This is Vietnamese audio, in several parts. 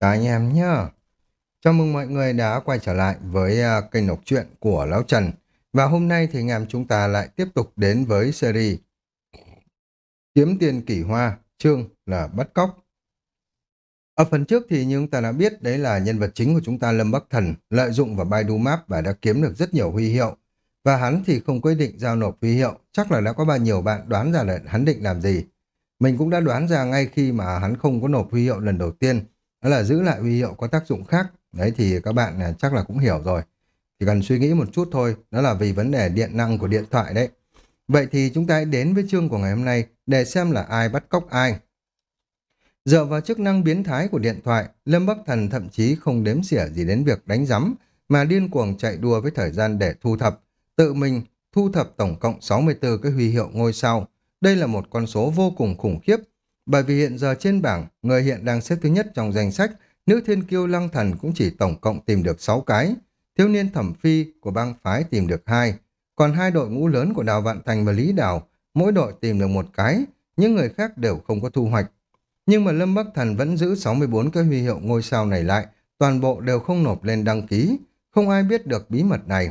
Chào anh em nhé, Chào mừng mọi người đã quay trở lại với à, kênh đọc truyện của Lão Trần. Và hôm nay thì anh em chúng ta lại tiếp tục đến với series Kiếm tiền kỷ hoa, chương là bắt cóc. Ở phần trước thì như chúng ta đã biết đấy là nhân vật chính của chúng ta Lâm Bắc Thần lợi dụng vào Baidu Map và đã kiếm được rất nhiều huy hiệu. Và hắn thì không quyết định giao nộp huy hiệu, chắc là đã có bao nhiêu bạn đoán ra là hắn định làm gì. Mình cũng đã đoán ra ngay khi mà hắn không có nộp huy hiệu lần đầu tiên, đó là giữ lại huy hiệu có tác dụng khác. Đấy thì các bạn à, chắc là cũng hiểu rồi. Chỉ cần suy nghĩ một chút thôi, đó là vì vấn đề điện năng của điện thoại đấy. Vậy thì chúng ta hãy đến với chương của ngày hôm nay để xem là ai bắt cóc ai. Dựa vào chức năng biến thái của điện thoại, Lâm Bắc Thần thậm chí không đếm xỉa gì đến việc đánh giấm, mà điên cuồng chạy đua với thời gian để thu thập. Tự mình thu thập tổng cộng 64 cái huy hiệu ngôi sao. Đây là một con số vô cùng khủng khiếp, bởi vì hiện giờ trên bảng, người hiện đang xếp thứ nhất trong danh sách, nữ thiên kiêu lăng thần cũng chỉ tổng cộng tìm được 6 cái. Thiếu niên thẩm phi của bang phái tìm được hai còn hai đội ngũ lớn của Đào Vạn Thành và Lý Đào, mỗi đội tìm được một cái, những người khác đều không có thu hoạch. Nhưng mà Lâm Bắc Thần vẫn giữ 64 cái huy hiệu ngôi sao này lại, toàn bộ đều không nộp lên đăng ký, không ai biết được bí mật này.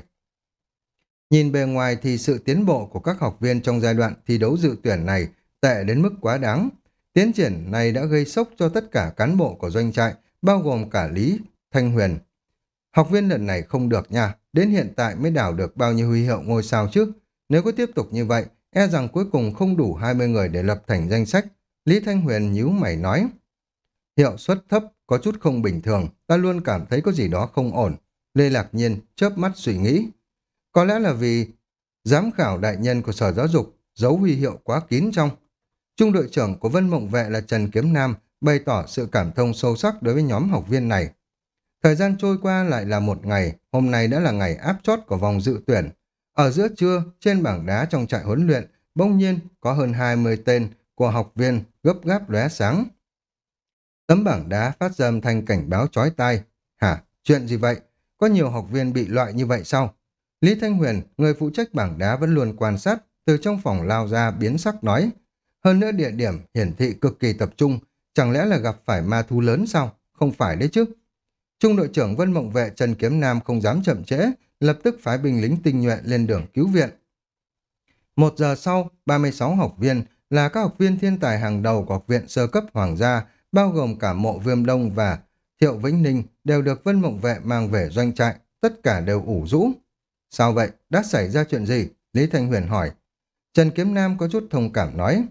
Nhìn bề ngoài thì sự tiến bộ của các học viên trong giai đoạn thi đấu dự tuyển này tệ đến mức quá đáng. Tiến triển này đã gây sốc cho tất cả cán bộ của doanh trại, bao gồm cả Lý, Thanh Huyền. Học viên lần này không được nha, đến hiện tại mới đảo được bao nhiêu huy hiệu ngôi sao chứ? Nếu có tiếp tục như vậy, e rằng cuối cùng không đủ 20 người để lập thành danh sách. Lý Thanh Huyền nhíu mày nói. Hiệu suất thấp, có chút không bình thường, ta luôn cảm thấy có gì đó không ổn. Lê Lạc Nhiên chớp mắt suy nghĩ. Có lẽ là vì giám khảo đại nhân của Sở Giáo dục giấu huy hiệu quá kín trong. Trung đội trưởng của Vân Mộng Vệ là Trần Kiếm Nam bày tỏ sự cảm thông sâu sắc đối với nhóm học viên này. Thời gian trôi qua lại là một ngày, hôm nay đã là ngày áp chót của vòng dự tuyển. Ở giữa trưa, trên bảng đá trong trại huấn luyện, bỗng nhiên có hơn 20 tên của học viên gấp gáp lóe sáng. Tấm bảng đá phát ra âm thanh cảnh báo chói tai. Hả? Chuyện gì vậy? Có nhiều học viên bị loại như vậy sao? Lý Thanh Huyền, người phụ trách bảng đá vẫn luôn quan sát, từ trong phòng lao ra biến sắc nói. Hơn nữa địa điểm hiển thị cực kỳ tập trung, chẳng lẽ là gặp phải ma thú lớn sao? Không phải đấy chứ. Trung đội trưởng Vân Mộng Vệ Trần Kiếm Nam không dám chậm trễ, lập tức phái binh lính tinh nhuệ lên đường cứu viện. Một giờ sau, 36 học viên là các học viên thiên tài hàng đầu của học viện sơ cấp Hoàng gia, bao gồm cả mộ Viêm Đông và Thiệu Vĩnh Ninh đều được Vân Mộng Vệ mang về doanh trại, tất cả đều ủ rũ. Sao vậy? Đã xảy ra chuyện gì? Lý Thanh Huyền hỏi. Trần Kiếm Nam có chút thông cảm nói.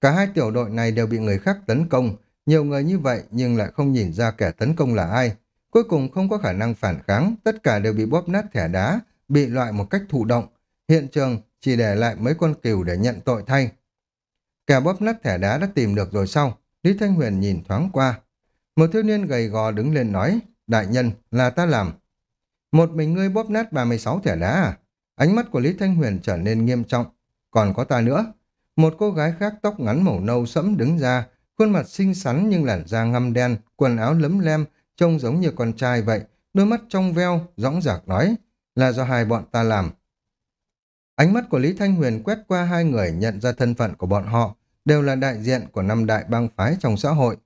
Cả hai tiểu đội này đều bị người khác tấn công, nhiều người như vậy nhưng lại không nhìn ra kẻ tấn công là ai. Cuối cùng không có khả năng phản kháng, tất cả đều bị bóp nát thẻ đá, bị loại một cách thụ động. Hiện trường chỉ để lại mấy con cừu để nhận tội thay. Kẻ bóp nát thẻ đá đã tìm được rồi sau. Lý Thanh Huyền nhìn thoáng qua. Một thiếu niên gầy gò đứng lên nói, đại nhân, là ta làm. Một mình ngươi bóp nát 36 thẻ đá à? Ánh mắt của Lý Thanh Huyền trở nên nghiêm trọng. Còn có ta nữa. Một cô gái khác tóc ngắn màu nâu sẫm đứng ra, khuôn mặt xinh xắn nhưng làn da ngăm đen, quần áo lấm lem, trông giống như con trai vậy, đôi mắt trong veo, dõng dạc nói, là do hai bọn ta làm. Ánh mắt của Lý Thanh Huyền quét qua hai người nhận ra thân phận của bọn họ, đều là đại diện của năm đại bang phái trong xã hội.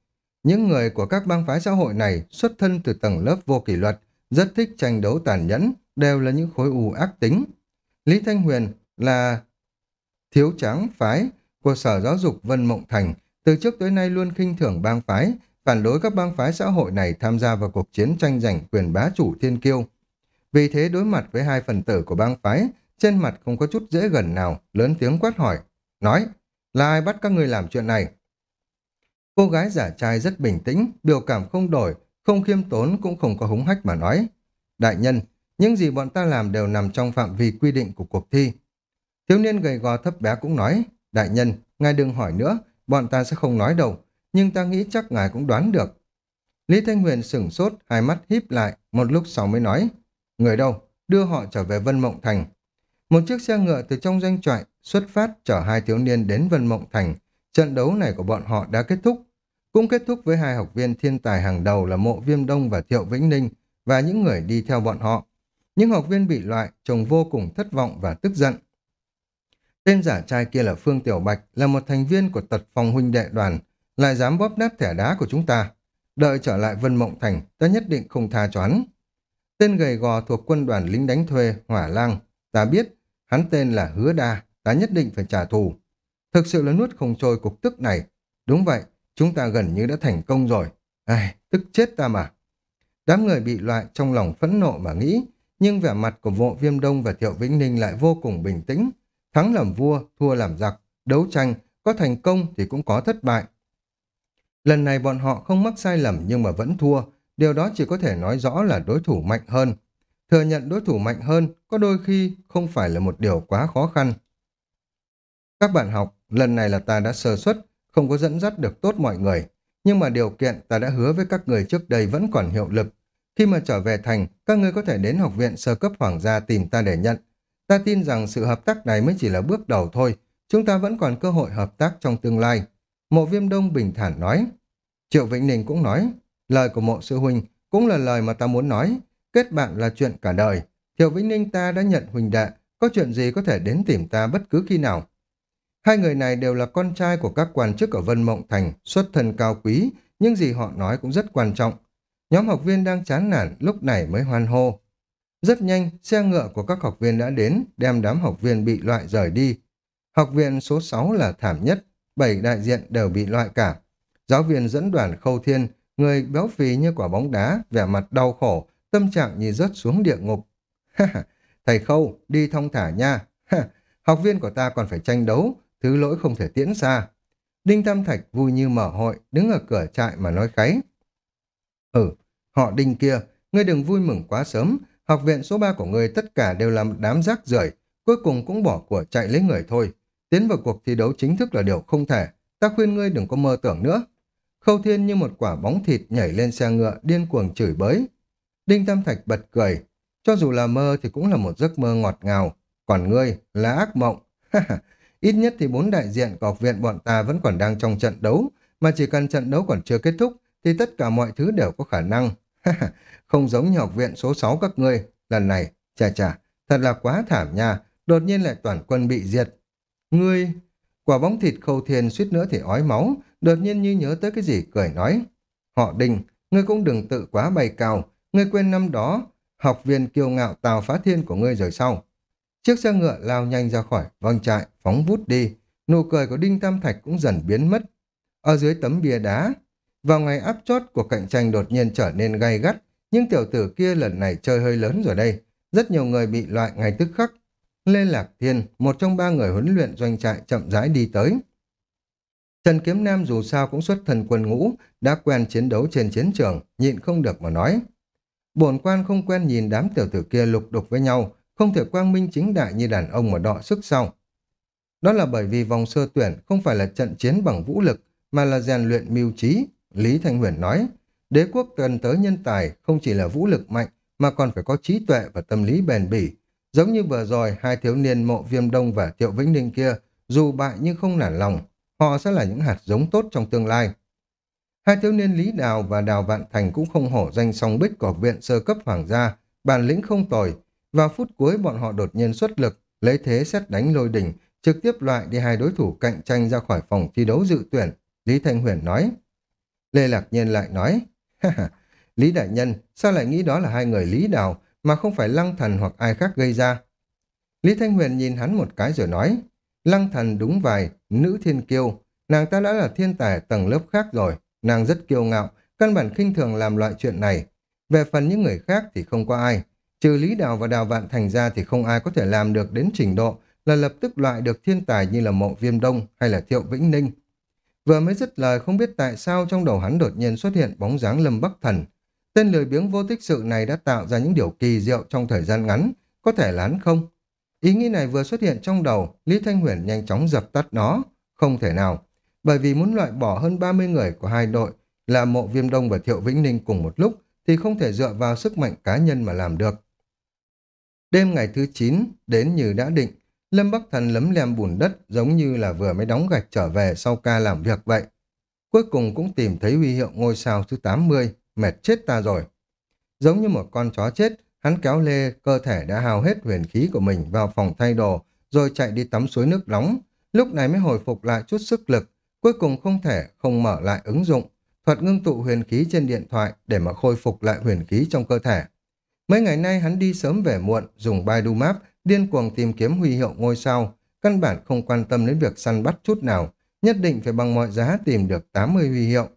Những người của các bang phái xã hội này xuất thân từ tầng lớp vô kỷ luật, rất thích tranh đấu tàn nhẫn, đều là những khối u ác tính. Lý Thanh Huyền là thiếu tráng phái của Sở Giáo dục Vân Mộng Thành, từ trước tới nay luôn khinh thường bang phái, phản đối các bang phái xã hội này tham gia vào cuộc chiến tranh giành quyền bá chủ thiên kiêu. Vì thế đối mặt với hai phần tử của bang phái, trên mặt không có chút dễ gần nào, lớn tiếng quát hỏi, nói, là ai bắt các người làm chuyện này? Cô gái giả trai rất bình tĩnh, biểu cảm không đổi, không khiêm tốn cũng không có húng hách mà nói. Đại nhân, những gì bọn ta làm đều nằm trong phạm vi quy định của cuộc thi. Thiếu niên gầy gò thấp bé cũng nói, đại nhân, ngài đừng hỏi nữa, bọn ta sẽ không nói đâu, nhưng ta nghĩ chắc ngài cũng đoán được. Lý Thanh Huyền sửng sốt, hai mắt híp lại, một lúc sau mới nói, người đâu, đưa họ trở về Vân Mộng Thành. Một chiếc xe ngựa từ trong doanh trại xuất phát chở hai thiếu niên đến Vân Mộng Thành. Trận đấu này của bọn họ đã kết thúc, cũng kết thúc với hai học viên thiên tài hàng đầu là Mộ Viêm Đông và Thiệu Vĩnh Ninh và những người đi theo bọn họ. Những học viên bị loại, trông vô cùng thất vọng và tức giận. Tên giả trai kia là Phương Tiểu Bạch, là một thành viên của tật phòng huynh đệ đoàn, lại dám bóp nát thẻ đá của chúng ta. đợi trở lại Vân Mộng Thành, ta nhất định không tha cho hắn. Tên gầy gò thuộc quân đoàn lính đánh thuê, hỏa lang, ta biết, hắn tên là Hứa Đa, ta nhất định phải trả thù. Thực sự là nuốt không trôi cục tức này. Đúng vậy, chúng ta gần như đã thành công rồi. Ai, tức chết ta mà. Đám người bị loại trong lòng phẫn nộ mà nghĩ, nhưng vẻ mặt của Vộ Viêm Đông và Thiệu Vĩnh Ninh lại vô cùng bình tĩnh. Thắng làm vua, thua làm giặc, đấu tranh, có thành công thì cũng có thất bại. Lần này bọn họ không mắc sai lầm nhưng mà vẫn thua, điều đó chỉ có thể nói rõ là đối thủ mạnh hơn. Thừa nhận đối thủ mạnh hơn có đôi khi không phải là một điều quá khó khăn. Các bạn học, lần này là ta đã sơ suất, không có dẫn dắt được tốt mọi người. Nhưng mà điều kiện ta đã hứa với các người trước đây vẫn còn hiệu lực. Khi mà trở về thành, các ngươi có thể đến học viện sơ cấp hoàng gia tìm ta để nhận. Ta tin rằng sự hợp tác này mới chỉ là bước đầu thôi. Chúng ta vẫn còn cơ hội hợp tác trong tương lai. Mộ viêm đông bình thản nói. Triệu Vĩnh Ninh cũng nói. Lời của mộ sư huynh cũng là lời mà ta muốn nói. Kết bạn là chuyện cả đời. Triệu Vĩnh Ninh ta đã nhận huynh đệ. Có chuyện gì có thể đến tìm ta bất cứ khi nào. Hai người này đều là con trai của các quan chức ở Vân Mộng Thành, xuất thân cao quý, nhưng gì họ nói cũng rất quan trọng. Nhóm học viên đang chán nản, lúc này mới hoan hô. Rất nhanh, xe ngựa của các học viên đã đến, đem đám học viên bị loại rời đi. Học viện số 6 là thảm nhất, bảy đại diện đều bị loại cả. Giáo viên dẫn đoàn khâu thiên, người béo phì như quả bóng đá, vẻ mặt đau khổ, tâm trạng như rớt xuống địa ngục. Thầy khâu, đi thông thả nha. học viên của ta còn phải tranh đấu, thứ lỗi không thể tiễn xa. Đinh Tam Thạch vui như mở hội, đứng ở cửa trại mà nói kháy. Ừ, họ Đinh kia, ngươi đừng vui mừng quá sớm, học viện số 3 của ngươi tất cả đều là đám rác rưởi cuối cùng cũng bỏ của chạy lấy người thôi. Tiến vào cuộc thi đấu chính thức là điều không thể, ta khuyên ngươi đừng có mơ tưởng nữa. Khâu Thiên như một quả bóng thịt nhảy lên xe ngựa, điên cuồng chửi bới. Đinh Tam Thạch bật cười, cho dù là mơ thì cũng là một giấc mơ ngọt ngào, còn ngươi là ác mộng. Ít nhất thì bốn đại diện của học viện bọn ta vẫn còn đang trong trận đấu, mà chỉ cần trận đấu còn chưa kết thúc thì tất cả mọi thứ đều có khả năng. Không giống như học viện số 6 các ngươi, lần này, chà chà, thật là quá thảm nha, đột nhiên lại toàn quân bị diệt. Ngươi, quả bóng thịt khâu thiên suýt nữa thì ói máu, đột nhiên như nhớ tới cái gì cười nói. Họ đình, ngươi cũng đừng tự quá bay cao, ngươi quên năm đó, học viên kiêu ngạo tào phá thiên của ngươi rồi sau. Chiếc xe ngựa lao nhanh ra khỏi văng trại, phóng vút đi. Nụ cười của Đinh Tam Thạch cũng dần biến mất. Ở dưới tấm bia đá, vào ngày áp chót của cạnh tranh đột nhiên trở nên gay gắt, nhưng tiểu tử kia lần này chơi hơi lớn rồi đây. Rất nhiều người bị loại ngay tức khắc. Lê Lạc Thiên, một trong ba người huấn luyện doanh trại chậm rãi đi tới. Trần Kiếm Nam dù sao cũng xuất thần quân ngũ, đã quen chiến đấu trên chiến trường, nhịn không được mà nói. Bổn quan không quen nhìn đám tiểu tử kia lục đục với nhau, không thể quang minh chính đại như đàn ông mà đọ sức sau. Đó là bởi vì vòng sơ tuyển không phải là trận chiến bằng vũ lực, mà là rèn luyện mưu trí, Lý Thanh Huyền nói. Đế quốc cần tới nhân tài không chỉ là vũ lực mạnh, mà còn phải có trí tuệ và tâm lý bền bỉ. Giống như vừa rồi, hai thiếu niên mộ viêm đông và thiệu vĩnh ninh kia, dù bại nhưng không nản lòng, họ sẽ là những hạt giống tốt trong tương lai. Hai thiếu niên Lý Đào và Đào Vạn Thành cũng không hổ danh song bích của viện sơ cấp hoàng gia, bản lĩnh không tồi, vào phút cuối bọn họ đột nhiên xuất lực, lấy thế xét đánh lôi đỉnh, trực tiếp loại đi hai đối thủ cạnh tranh ra khỏi phòng thi đấu dự tuyển. Lý Thanh Huyền nói. Lê Lạc Nhiên lại nói. Lý Đại Nhân, sao lại nghĩ đó là hai người Lý Đào mà không phải Lăng Thần hoặc ai khác gây ra? Lý Thanh Huyền nhìn hắn một cái rồi nói. Lăng Thần đúng vài, nữ thiên kiêu. Nàng ta đã là thiên tài tầng lớp khác rồi. Nàng rất kiêu ngạo, căn bản khinh thường làm loại chuyện này. Về phần những người khác thì không có ai. Trừ Lý Đào và Đào Vạn Thành ra thì không ai có thể làm được đến trình độ là lập tức loại được thiên tài như là Mộ Viêm Đông hay là Thiệu Vĩnh Ninh. Vừa mới dứt lời không biết tại sao trong đầu hắn đột nhiên xuất hiện bóng dáng Lâm Bắc Thần. Tên lười biếng vô tích sự này đã tạo ra những điều kỳ diệu trong thời gian ngắn, có thể là hắn không? Ý nghĩ này vừa xuất hiện trong đầu, Lý Thanh Huyền nhanh chóng dập tắt nó. Không thể nào, bởi vì muốn loại bỏ hơn 30 người của hai đội là Mộ Viêm Đông và Thiệu Vĩnh Ninh cùng một lúc thì không thể dựa vào sức mạnh cá nhân mà làm được. Đêm ngày thứ 9, đến như đã định, Lâm Bắc Thần lấm lem bùn đất giống như là vừa mới đóng gạch trở về sau ca làm việc vậy. Cuối cùng cũng tìm thấy huy hiệu ngôi sao thứ 80, mệt chết ta rồi. Giống như một con chó chết, hắn kéo lê cơ thể đã hao hết huyền khí của mình vào phòng thay đồ, rồi chạy đi tắm suối nước nóng. Lúc này mới hồi phục lại chút sức lực, cuối cùng không thể không mở lại ứng dụng. thuật ngưng tụ huyền khí trên điện thoại để mà khôi phục lại huyền khí trong cơ thể. Mấy ngày nay hắn đi sớm về muộn, dùng Baidu Map, điên cuồng tìm kiếm huy hiệu ngôi sao, căn bản không quan tâm đến việc săn bắt chút nào, nhất định phải bằng mọi giá tìm được 80 huy hiệu.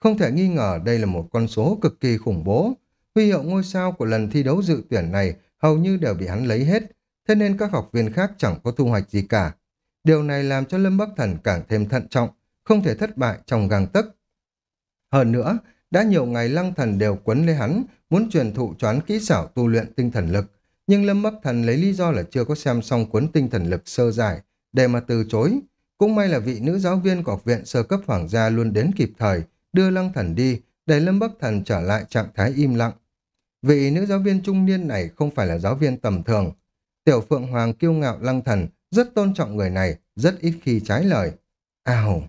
Không thể nghi ngờ đây là một con số cực kỳ khủng bố. Huy hiệu ngôi sao của lần thi đấu dự tuyển này hầu như đều bị hắn lấy hết, thế nên các học viên khác chẳng có thu hoạch gì cả. Điều này làm cho Lâm Bắc Thần càng thêm thận trọng, không thể thất bại trong gang tấc. Hơn nữa, đã nhiều ngày lăng thần đều quấn lấy hắn, muốn truyền thụ choán kỹ xảo tu luyện tinh thần lực. Nhưng Lâm Bắc Thần lấy lý do là chưa có xem xong cuốn tinh thần lực sơ giải, để mà từ chối. Cũng may là vị nữ giáo viên của học viện sơ cấp hoàng gia luôn đến kịp thời, đưa lăng thần đi, để Lâm Bắc Thần trở lại trạng thái im lặng. Vị nữ giáo viên trung niên này không phải là giáo viên tầm thường. Tiểu Phượng Hoàng kiêu ngạo lăng thần, rất tôn trọng người này, rất ít khi trái lời. Ào!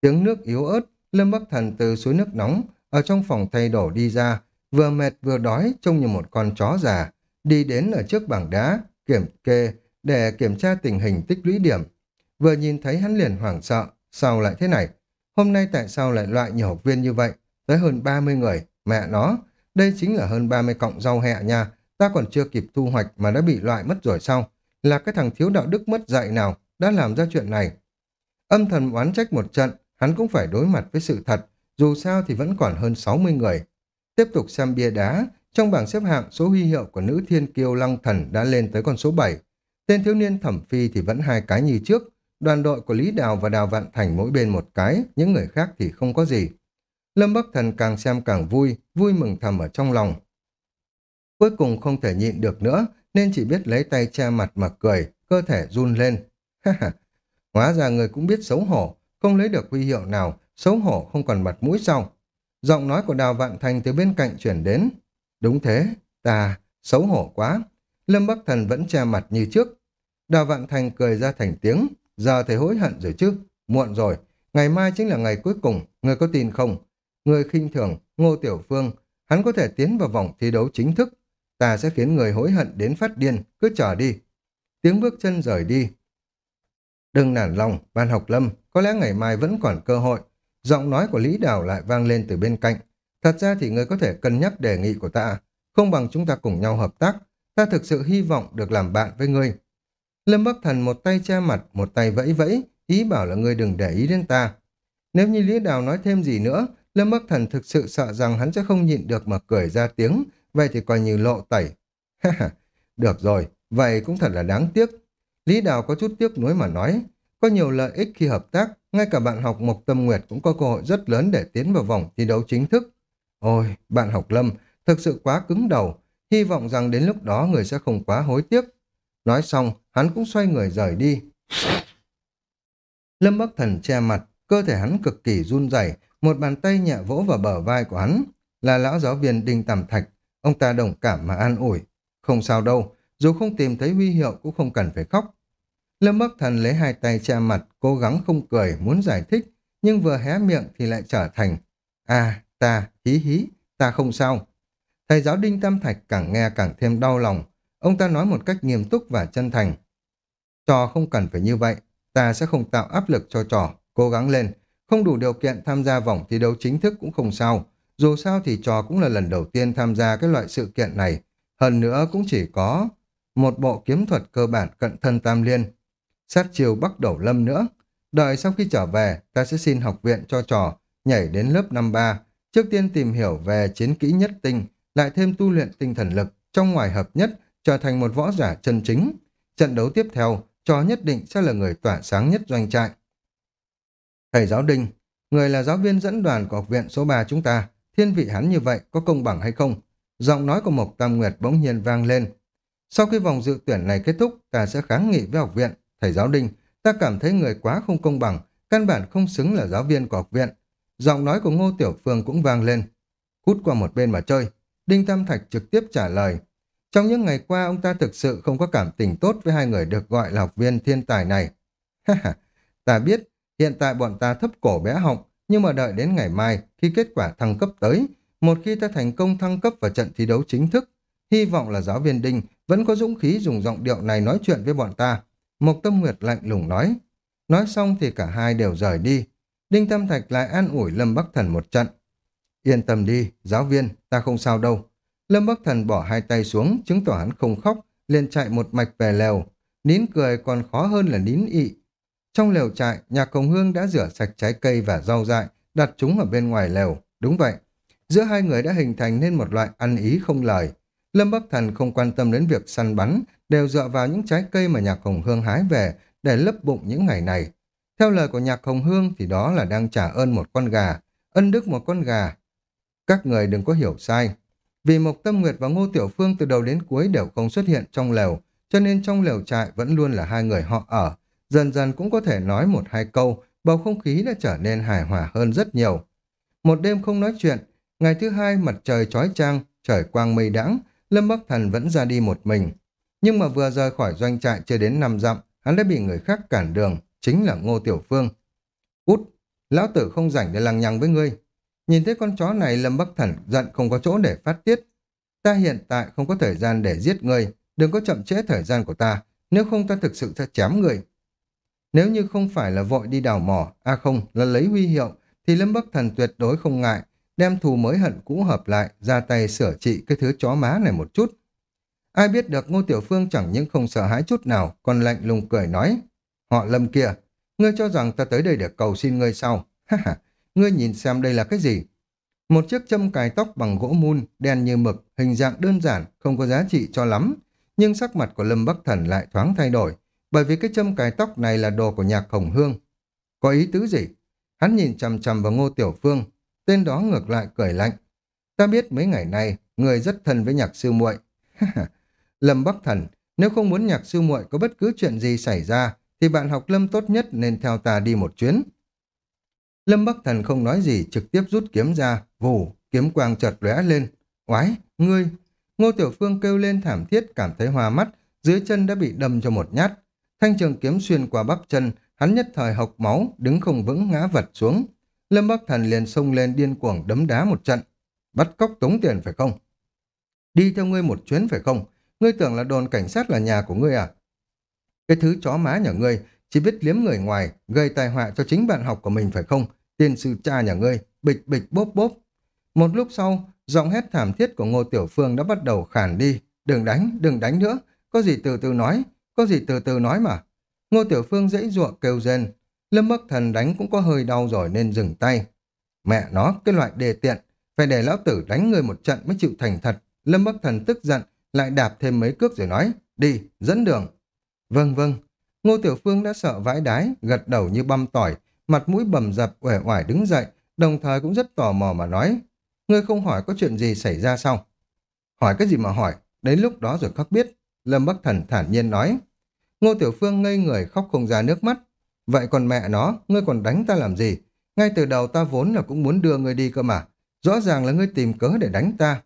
Tiếng nước yếu ớt, Lâm Bắc Thần từ suối nước nóng, ở trong phòng thay đổ đi ra, vừa mệt vừa đói, trông như một con chó già, đi đến ở trước bảng đá, kiểm kê, để kiểm tra tình hình tích lũy điểm. Vừa nhìn thấy hắn liền hoảng sợ, sao lại thế này? Hôm nay tại sao lại loại nhiều học viên như vậy? Tới hơn 30 người, mẹ nó, đây chính là hơn 30 cọng rau hẹ nha, ta còn chưa kịp thu hoạch mà đã bị loại mất rồi sao? Là cái thằng thiếu đạo đức mất dạy nào đã làm ra chuyện này? Âm thần oán trách một trận, hắn cũng phải đối mặt với sự thật, dù sao thì vẫn còn hơn 60 người. Tiếp tục xem bia đá, trong bảng xếp hạng số huy hiệu của nữ thiên kiêu lăng thần đã lên tới con số 7. Tên thiếu niên thẩm phi thì vẫn hai cái như trước, đoàn đội của Lý Đào và Đào Vạn Thành mỗi bên một cái, những người khác thì không có gì. Lâm Bắc Thần càng xem càng vui, vui mừng thầm ở trong lòng. Cuối cùng không thể nhịn được nữa, nên chỉ biết lấy tay che mặt mà cười, cơ thể run lên. Hóa ra người cũng biết xấu hổ, không lấy được huy hiệu nào, xấu hổ không còn mặt mũi sau. Giọng nói của Đào Vạn Thành từ bên cạnh chuyển đến. Đúng thế, ta, xấu hổ quá. Lâm Bắc Thần vẫn che mặt như trước. Đào Vạn Thành cười ra thành tiếng. Giờ thầy hối hận rồi chứ. Muộn rồi. Ngày mai chính là ngày cuối cùng. Người có tin không? Người khinh thường, Ngô Tiểu Phương. Hắn có thể tiến vào vòng thi đấu chính thức. Ta sẽ khiến người hối hận đến phát điên. Cứ chờ đi. Tiếng bước chân rời đi. Đừng nản lòng, Ban Học Lâm. Có lẽ ngày mai vẫn còn cơ hội. Giọng nói của Lý Đào lại vang lên từ bên cạnh. Thật ra thì người có thể cân nhắc đề nghị của ta. Không bằng chúng ta cùng nhau hợp tác. Ta thực sự hy vọng được làm bạn với ngươi. Lâm Bắc Thần một tay che mặt, một tay vẫy vẫy, ý bảo là ngươi đừng để ý đến ta. Nếu như Lý Đào nói thêm gì nữa, Lâm Bắc Thần thực sự sợ rằng hắn sẽ không nhịn được mà cười ra tiếng, vậy thì coi như lộ tẩy. được rồi, vậy cũng thật là đáng tiếc. Lý Đào có chút tiếc nuối mà nói, có nhiều lợi ích khi hợp tác, ngay cả bạn học Mộc Tâm Nguyệt cũng có cơ hội rất lớn để tiến vào vòng thi đấu chính thức. Ôi, bạn học Lâm, thực sự quá cứng đầu, hy vọng rằng đến lúc đó người sẽ không quá hối tiếc. Nói xong, hắn cũng xoay người rời đi. Lâm Bắc Thần che mặt, cơ thể hắn cực kỳ run rẩy, một bàn tay nhẹ vỗ vào bờ vai của hắn. Là lão giáo viên Đinh Tầm Thạch, ông ta đồng cảm mà an ủi. Không sao đâu, dù không tìm thấy huy hiệu cũng không cần phải khóc. Lâm Bắc Thần lấy hai tay che mặt, cố gắng không cười, muốn giải thích, nhưng vừa hé miệng thì lại trở thành À, ta, hí hí, ta không sao. Thầy giáo Đinh Tam Thạch càng nghe càng thêm đau lòng. Ông ta nói một cách nghiêm túc và chân thành. Trò không cần phải như vậy, ta sẽ không tạo áp lực cho trò, cố gắng lên. Không đủ điều kiện tham gia vòng thi đấu chính thức cũng không sao. Dù sao thì trò cũng là lần đầu tiên tham gia cái loại sự kiện này. Hơn nữa cũng chỉ có một bộ kiếm thuật cơ bản cận thân tam liên sát chiều bắt đầu lâm nữa. Đợi sau khi trở về, ta sẽ xin học viện cho trò, nhảy đến lớp năm ba. Trước tiên tìm hiểu về chiến kỹ nhất tinh, lại thêm tu luyện tinh thần lực, trong ngoài hợp nhất, trở thành một võ giả chân chính. Trận đấu tiếp theo, trò nhất định sẽ là người tỏa sáng nhất doanh trại. Thầy giáo Đinh, người là giáo viên dẫn đoàn của học viện số 3 chúng ta, thiên vị hắn như vậy có công bằng hay không? Giọng nói của Mộc Tam Nguyệt bỗng nhiên vang lên. Sau khi vòng dự tuyển này kết thúc, ta sẽ kháng nghị với học viện, Thầy giáo Đinh, ta cảm thấy người quá không công bằng, căn bản không xứng là giáo viên của học viện. Giọng nói của Ngô Tiểu Phương cũng vang lên. Cút qua một bên mà chơi. Đinh Tam Thạch trực tiếp trả lời. Trong những ngày qua, ông ta thực sự không có cảm tình tốt với hai người được gọi là học viên thiên tài này. ta biết, hiện tại bọn ta thấp cổ bé họng, nhưng mà đợi đến ngày mai, khi kết quả thăng cấp tới, một khi ta thành công thăng cấp vào trận thi đấu chính thức, hy vọng là giáo viên Đinh vẫn có dũng khí dùng giọng điệu này nói chuyện với bọn ta. Mộc Tâm Nguyệt lạnh lùng nói. Nói xong thì cả hai đều rời đi. Đinh Tam Thạch lại an ủi Lâm Bắc Thần một trận. Yên tâm đi, giáo viên, ta không sao đâu. Lâm Bắc Thần bỏ hai tay xuống, chứng tỏ hắn không khóc, liền chạy một mạch về lều. Nín cười còn khó hơn là nín ị. Trong lều trại, nhà Hồng Hương đã rửa sạch trái cây và rau dại, đặt chúng ở bên ngoài lều. Đúng vậy. Giữa hai người đã hình thành nên một loại ăn ý không lời. Lâm Bắc Thần không quan tâm đến việc săn bắn, đều dựa vào những trái cây mà nhà Hồng Hương hái về để lấp bụng những ngày này. Theo lời của nhạc Hồng Hương thì đó là đang trả ơn một con gà, ân đức một con gà. Các người đừng có hiểu sai. Vì Mộc Tâm Nguyệt và Ngô Tiểu Phương từ đầu đến cuối đều không xuất hiện trong lều, cho nên trong lều trại vẫn luôn là hai người họ ở. Dần dần cũng có thể nói một hai câu, bầu không khí đã trở nên hài hòa hơn rất nhiều. Một đêm không nói chuyện, ngày thứ hai mặt trời chói trang, trời quang mây đãng, Lâm Bắc Thần vẫn ra đi một mình. Nhưng mà vừa rời khỏi doanh trại chưa đến năm dặm, hắn đã bị người khác cản đường, chính là Ngô Tiểu Phương. Út, lão tử không rảnh để lằng nhằng với ngươi. Nhìn thấy con chó này Lâm Bắc Thần giận không có chỗ để phát tiết. Ta hiện tại không có thời gian để giết ngươi, đừng có chậm trễ thời gian của ta, nếu không ta thực sự sẽ chém ngươi. Nếu như không phải là vội đi đào mỏ, à không, là lấy huy hiệu, thì Lâm Bắc Thần tuyệt đối không ngại, đem thù mới hận cũ hợp lại, ra tay sửa trị cái thứ chó má này một chút. Ai biết được Ngô Tiểu Phương chẳng những không sợ hãi chút nào, còn lạnh lùng cười nói. Họ Lâm kia, ngươi cho rằng ta tới đây để cầu xin ngươi sao? Ha ha, ngươi nhìn xem đây là cái gì? Một chiếc châm cài tóc bằng gỗ mun, đen như mực, hình dạng đơn giản, không có giá trị cho lắm. Nhưng sắc mặt của Lâm Bắc Thần lại thoáng thay đổi, bởi vì cái châm cài tóc này là đồ của nhạc khổng Hương. Có ý tứ gì? Hắn nhìn chằm chằm vào Ngô Tiểu Phương, tên đó ngược lại cười lạnh. Ta biết mấy ngày nay, người rất thân với nhạc sư muội. Lâm Bắc Thần, nếu không muốn nhạc sư muội có bất cứ chuyện gì xảy ra, thì bạn học Lâm tốt nhất nên theo ta đi một chuyến. Lâm Bắc Thần không nói gì, trực tiếp rút kiếm ra, vù, kiếm quang chợt lóe lên. Oái, ngươi! Ngô Tiểu Phương kêu lên thảm thiết cảm thấy hoa mắt, dưới chân đã bị đâm cho một nhát. Thanh trường kiếm xuyên qua bắp chân, hắn nhất thời học máu, đứng không vững ngã vật xuống. Lâm Bắc Thần liền xông lên điên cuồng đấm đá một trận. Bắt cóc tống tiền phải không? Đi theo ngươi một chuyến phải không? Ngươi tưởng là đồn cảnh sát là nhà của ngươi à? Cái thứ chó má nhà ngươi chỉ biết liếm người ngoài, gây tai họa cho chính bạn học của mình phải không? Tiên sư cha nhà ngươi, bịch bịch bốp bốp. Một lúc sau, giọng hét thảm thiết của Ngô Tiểu Phương đã bắt đầu khản đi. Đừng đánh, đừng đánh nữa, có gì từ từ nói, có gì từ từ nói mà. Ngô Tiểu Phương dãy ruộng kêu rên. Lâm Bắc Thần đánh cũng có hơi đau rồi nên dừng tay. Mẹ nó, cái loại đề tiện, phải để lão tử đánh người một trận mới chịu thành thật. Lâm Bắc Thần tức giận, lại đạp thêm mấy cước rồi nói, đi, dẫn đường. Vâng vâng, Ngô Tiểu Phương đã sợ vãi đái, gật đầu như băm tỏi, mặt mũi bầm dập uể oải đứng dậy, đồng thời cũng rất tò mò mà nói, ngươi không hỏi có chuyện gì xảy ra sao? Hỏi cái gì mà hỏi, đến lúc đó rồi khắc biết. Lâm Bắc Thần thản nhiên nói. Ngô Tiểu Phương ngây người khóc không ra nước mắt. Vậy còn mẹ nó, ngươi còn đánh ta làm gì? Ngay từ đầu ta vốn là cũng muốn đưa ngươi đi cơ mà. Rõ ràng là ngươi tìm cớ để đánh ta.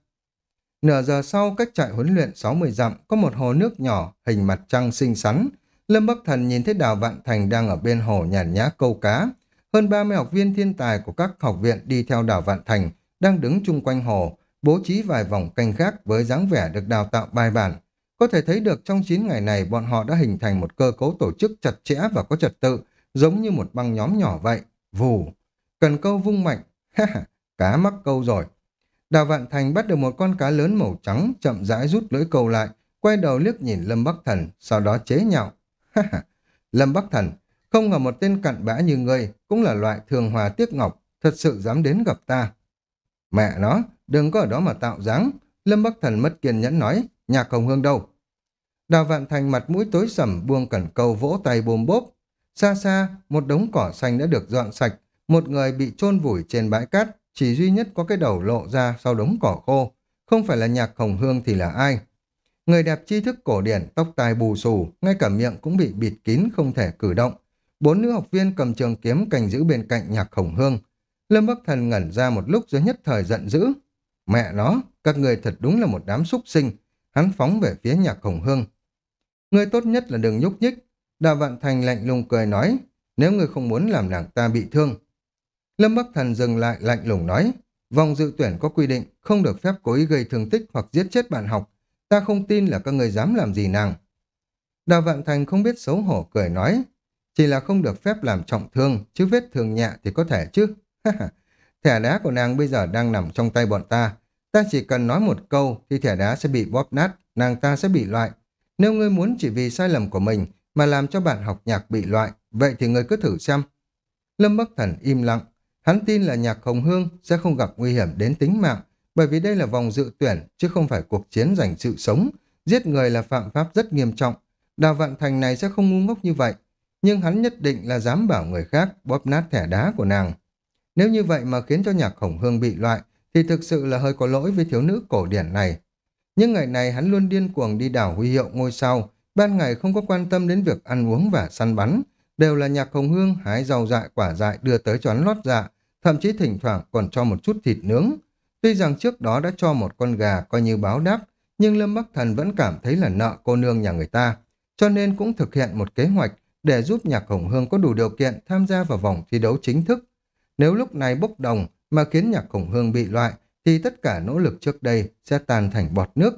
Nửa giờ sau cách trại huấn luyện 60 dặm có một hồ nước nhỏ hình mặt trăng xinh xắn. Lâm Bắc Thần nhìn thấy Đào Vạn Thành đang ở bên hồ nhàn nhã câu cá. Hơn 30 học viên thiên tài của các học viện đi theo Đào Vạn Thành đang đứng chung quanh hồ, bố trí vài vòng canh khác với dáng vẻ được đào tạo bài bản. Có thể thấy được trong 9 ngày này bọn họ đã hình thành một cơ cấu tổ chức chặt chẽ và có trật tự, giống như một băng nhóm nhỏ vậy. Vù! Cần câu vung mạnh. Ha cá mắc câu rồi. Đào Vạn Thành bắt được một con cá lớn màu trắng, chậm rãi rút lưỡi câu lại, quay đầu liếc nhìn Lâm Bắc Thần, sau đó chế nhạo. Lâm Bắc Thần, không ngờ một tên cặn bã như ngươi cũng là loại thường hòa tiếc ngọc, thật sự dám đến gặp ta. Mẹ nó, đừng có ở đó mà tạo dáng. Lâm Bắc Thần mất kiên nhẫn nói, "Nhà hồng hương đâu? Đào Vạn Thành mặt mũi tối sầm buông cẩn câu vỗ tay bồm bốp. Xa xa, một đống cỏ xanh đã được dọn sạch, một người bị chôn vùi trên bãi cát, chỉ duy nhất có cái đầu lộ ra sau đống cỏ khô. Không phải là nhạc hồng hương thì là ai? Người đẹp tri thức cổ điển, tóc tai bù xù, ngay cả miệng cũng bị bịt kín không thể cử động. Bốn nữ học viên cầm trường kiếm canh giữ bên cạnh nhạc hồng hương. Lâm Bắc Thần ngẩn ra một lúc rồi nhất thời giận dữ. Mẹ nó, các người thật đúng là một đám súc sinh. Hắn phóng về phía nhạc hồng hương. Người tốt nhất là đừng nhúc nhích. Đào Vạn Thành lạnh lùng cười nói, nếu người không muốn làm nàng ta bị thương. Lâm Bắc Thần dừng lại lạnh lùng nói, vòng dự tuyển có quy định không được phép cố ý gây thương tích hoặc giết chết bạn học. Ta không tin là các người dám làm gì nàng. Đào Vạn Thành không biết xấu hổ cười nói, chỉ là không được phép làm trọng thương, chứ vết thương nhẹ thì có thể chứ. thẻ đá của nàng bây giờ đang nằm trong tay bọn ta. Ta chỉ cần nói một câu thì thẻ đá sẽ bị bóp nát, nàng ta sẽ bị loại. Nếu ngươi muốn chỉ vì sai lầm của mình mà làm cho bạn học nhạc bị loại, vậy thì ngươi cứ thử xem. Lâm Bắc Thần im lặng, hắn tin là nhạc Hồng Hương sẽ không gặp nguy hiểm đến tính mạng, bởi vì đây là vòng dự tuyển chứ không phải cuộc chiến giành sự sống. Giết người là phạm pháp rất nghiêm trọng, Đào Vạn Thành này sẽ không ngu ngốc như vậy, nhưng hắn nhất định là dám bảo người khác bóp nát thẻ đá của nàng. Nếu như vậy mà khiến cho nhạc Hồng Hương bị loại, thì thực sự là hơi có lỗi với thiếu nữ cổ điển này. Nhưng ngày này hắn luôn điên cuồng đi đảo huy hiệu ngôi sao, ban ngày không có quan tâm đến việc ăn uống và săn bắn, đều là nhạc hồng hương hái rau dại quả dại đưa tới cho hắn lót dạ, thậm chí thỉnh thoảng còn cho một chút thịt nướng. Tuy rằng trước đó đã cho một con gà coi như báo đáp, nhưng Lâm Bắc Thần vẫn cảm thấy là nợ cô nương nhà người ta, cho nên cũng thực hiện một kế hoạch để giúp nhạc hồng hương có đủ điều kiện tham gia vào vòng thi đấu chính thức. Nếu lúc này bốc đồng mà khiến nhạc hồng hương bị loại, thì tất cả nỗ lực trước đây sẽ tan thành bọt nước.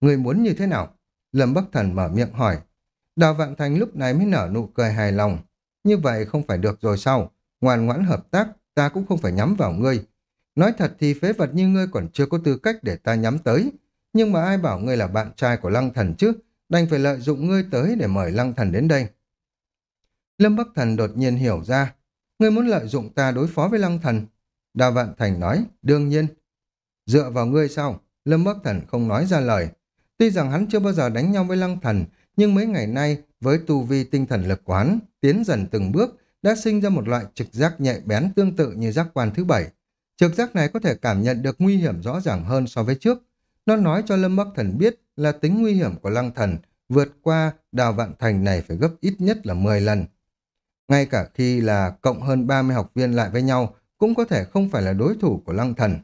Người muốn như thế nào? Lâm Bắc Thần mở miệng hỏi. Đào Vạn Thành lúc này mới nở nụ cười hài lòng. Như vậy không phải được rồi sao? Ngoan ngoãn hợp tác, ta cũng không phải nhắm vào ngươi. Nói thật thì phế vật như ngươi còn chưa có tư cách để ta nhắm tới. Nhưng mà ai bảo ngươi là bạn trai của Lăng Thần chứ? Đành phải lợi dụng ngươi tới để mời Lăng Thần đến đây. Lâm Bắc Thần đột nhiên hiểu ra. Ngươi muốn lợi dụng ta đối phó với Lăng Thần. đa Vạn Thành nói, đương nhiên. Dựa vào ngươi sao? Lâm Bắc Thần không nói ra lời. Tuy rằng hắn chưa bao giờ đánh nhau với Lăng Thần, nhưng mấy ngày nay, với tu vi tinh thần lực quán, tiến dần từng bước, đã sinh ra một loại trực giác nhạy bén tương tự như giác quan thứ bảy. Trực giác này có thể cảm nhận được nguy hiểm rõ ràng hơn so với trước. Nó nói cho Lâm Bắc Thần biết là tính nguy hiểm của Lăng Thần vượt qua đào vạn thành này phải gấp ít nhất là 10 lần. Ngay cả khi là cộng hơn 30 học viên lại với nhau, cũng có thể không phải là đối thủ của Lăng Thần.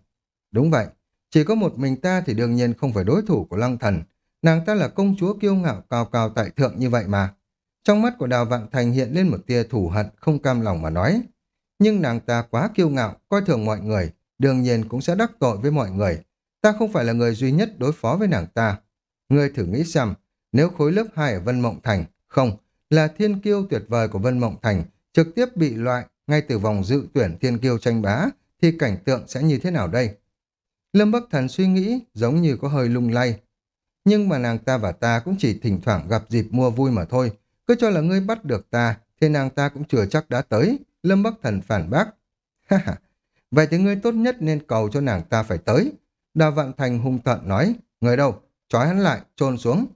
Đúng vậy, chỉ có một mình ta thì đương nhiên không phải đối thủ của Lăng Thần. Nàng ta là công chúa kiêu ngạo cao cao tại thượng như vậy mà. Trong mắt của Đào Vạn Thành hiện lên một tia thủ hận không cam lòng mà nói. Nhưng nàng ta quá kiêu ngạo, coi thường mọi người, đương nhiên cũng sẽ đắc tội với mọi người. Ta không phải là người duy nhất đối phó với nàng ta. Ngươi thử nghĩ xem, nếu khối lớp 2 ở Vân Mộng Thành, không, là thiên kiêu tuyệt vời của Vân Mộng Thành, trực tiếp bị loại ngay từ vòng dự tuyển thiên kiêu tranh bá, thì cảnh tượng sẽ như thế nào đây? Lâm Bắc Thần suy nghĩ giống như có hơi lung lay. Nhưng mà nàng ta và ta cũng chỉ thỉnh thoảng gặp dịp mua vui mà thôi. Cứ cho là ngươi bắt được ta, thì nàng ta cũng chưa chắc đã tới. Lâm Bắc Thần phản bác. Ha ha, vậy thì ngươi tốt nhất nên cầu cho nàng ta phải tới. Đào Vạn Thành hung tận nói, người đâu, trói hắn lại, trôn xuống.